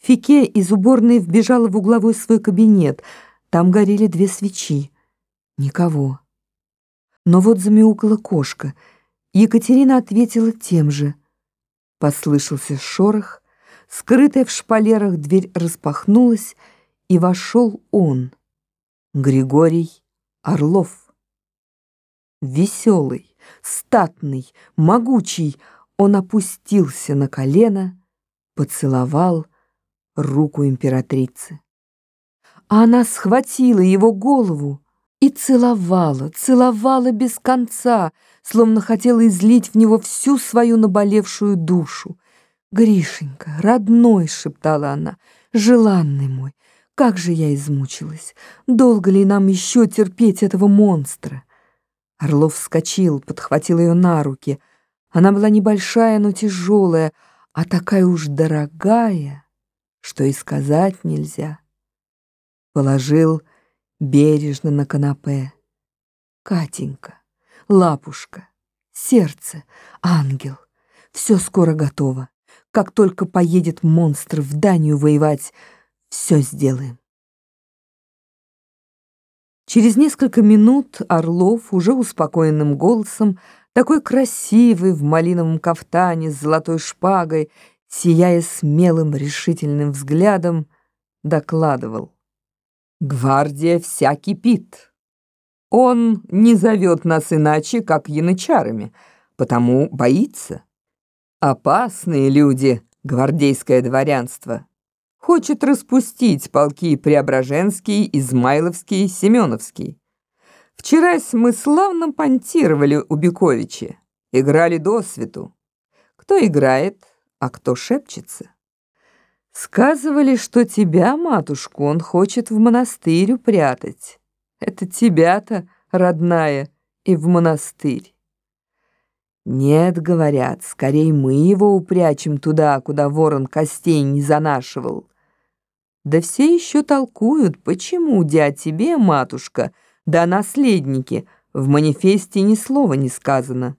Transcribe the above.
Фике из уборной вбежала в угловой свой кабинет. Там горели две свечи. Никого. Но вот замяукала кошка. Екатерина ответила тем же. Послышался шорох, скрытая в шпалерах дверь распахнулась, и вошел он, Григорий Орлов. Веселый, статный, могучий, он опустился на колено, поцеловал руку императрицы. А она схватила его голову и целовала, целовала без конца, словно хотела излить в него всю свою наболевшую душу. «Гришенька, родной!» — шептала она. «Желанный мой, как же я измучилась! Долго ли нам еще терпеть этого монстра?» Орлов вскочил, подхватил ее на руки. Она была небольшая, но тяжелая, а такая уж дорогая, что и сказать нельзя. Положил бережно на канапе. Катенька, лапушка, сердце, ангел, все скоро готово. Как только поедет монстр в Данию воевать, все сделаем. Через несколько минут Орлов уже успокоенным голосом, такой красивый в малиновом кафтане с золотой шпагой, сияя смелым решительным взглядом, докладывал. «Гвардия вся кипит. Он не зовет нас иначе, как янычарами, потому боится. Опасные люди, гвардейское дворянство. Хочет распустить полки Преображенский, Измайловский, Семеновский. Вчера мы славно понтировали у Бековича, играли до свету. Кто играет, а кто шепчется? Сказывали, что тебя, матушку, он хочет в монастырь упрятать. Это тебя-то, родная, и в монастырь. Нет, говорят, скорее мы его упрячем туда, куда ворон костей не занашивал. Да все еще толкуют, почему, дядь тебе, матушка, да наследники, в манифесте ни слова не сказано.